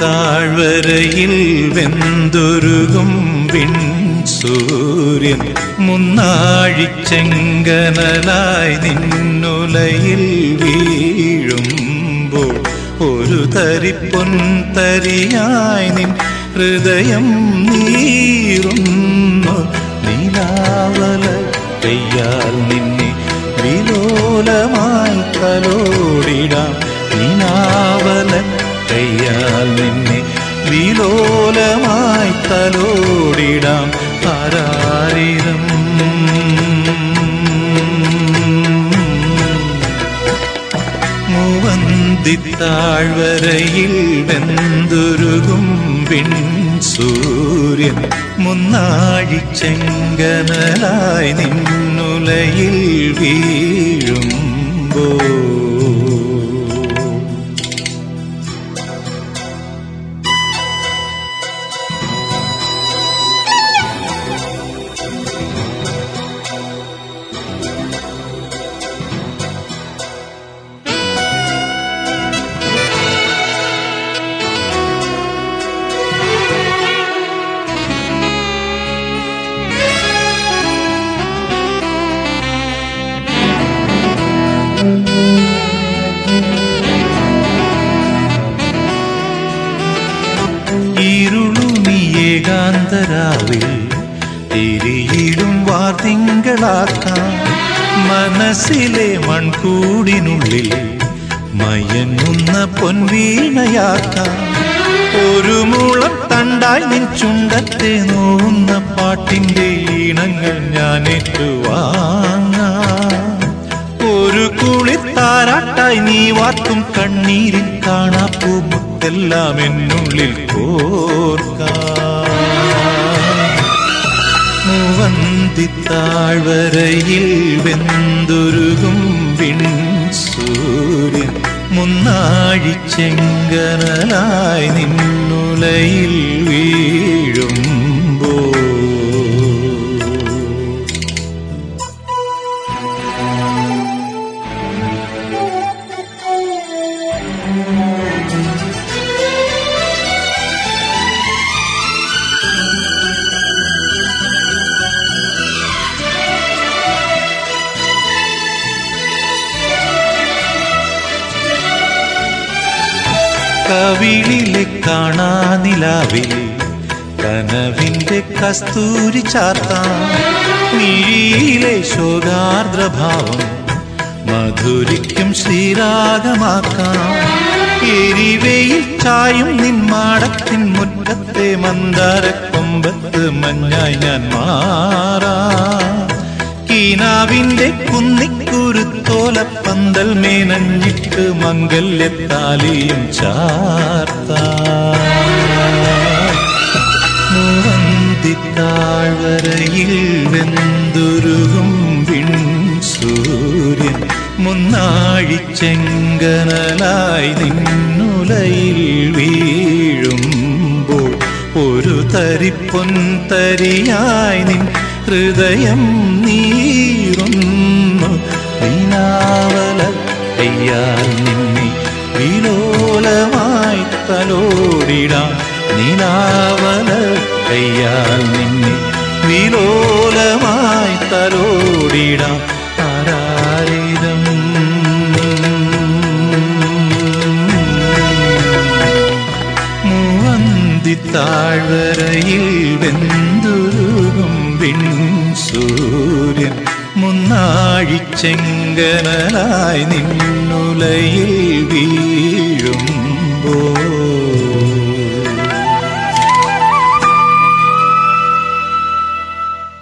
മുവന്തിത്താഴ്വരയിൽ വെന്തുരുകും വിൺ സൂര്യൻ. മുന്നാഴിച്ചെങ്കനലായി നിന്നുലയിൽ വീഴുമ്പോൾ ഒരു തരിപ്പൊൻ തരിയായി നിൻ ഹൃദയം നീറുന്നു. നീലാവല കയ്യാൽ നിന്നെ വിലോലമായി തലോടിടാം. പെയ്യാൽ നിന്നെ വിലോലമായി തലോടിടാം ആരാരിരം മുവന്തിത്താഴ്വരയിൽ വെന്തുരുകും പിൻ സൂര്യൻ. മുന്നാഴിച്ചെങ്കനലായി നിന്നുലയിൽ വീഴുമ്പോ ഇരുളുമിയേകാന്തരാവിൽ തിരിയിടും വാർത്തിങ്കളാക്കാം. മനസ്സിലെ മൺകൂടിനുള്ളിൽ മയങ്ങുന്ന പൊൻവീണയാക്കാം. ഒരു മുളം തണ്ടായി നിൻ ചുണ്ടത്തെ നോവുന്ന പാട്ടിന്റെ ഈണങ്ങൾ ഞാൻ ഏറ്റുവാങ്ങാം ഒരു കുളിത്താരാട്ടായി നീ വാർത്തും കണ്ണീരിൽ കാണാപ്പൂ മുത്തെല്ലാം എന്നുള്ളിൽ കോർക്കാം. മുവന്തിത്താഴ്വരയിൽ വെന്തുരുകും വിൺ സൂര്യൻ മുന്നാഴിച്ചെങ്കനലായി നിന്നുലയിൽ വീഴുമ്പോ കവിളിലെ കാണാനിലാവിൽ കനവിന്റെ കസ്തൂരി ചാർത്താം. ശോകാർദ്രഭാവം മധുരിക്കും ശ്രീരാഗമാക്കാം. എരിവയിൽ ചായും നിന്മാടത്തിൻ മുറ്റത്തെ മന്ദാരക്കൊമ്പത്ത് മഞ്ഞായി ഞാൻ മാറാം. കീനാവിന്റെ കുന്നിക്കുരുത്തോല തോലപ്പന്തൽ മേനഞ്ഞിട്ട് മംഗല്യത്താലിയും ചാർത്താഴ്വരയിൽ വെന്തുരുകും വിൺ സൂര്യൻ മുന്നാഴിച്ചെങ്കനലായി നിന്നുലയിൽ വീഴുമ്പോൾ ഒരു തരിപ്പൊൻ തരിയായി നിൻ ഹൃദയം നീറുന്നു. വീണാവല അയ്യാൽ നിന്നെ വിലോലമായി തലോടിടാം. നീനാവല അയ്യാൽ നിന്നെ വിലോലമായി തലോടിടാം. താഴ്വരയിൽ വെന്തു വിൺ സൂര്യൻ മുന്നാഴിച്ചെങ്കനലായി നിന്നുലയിൽ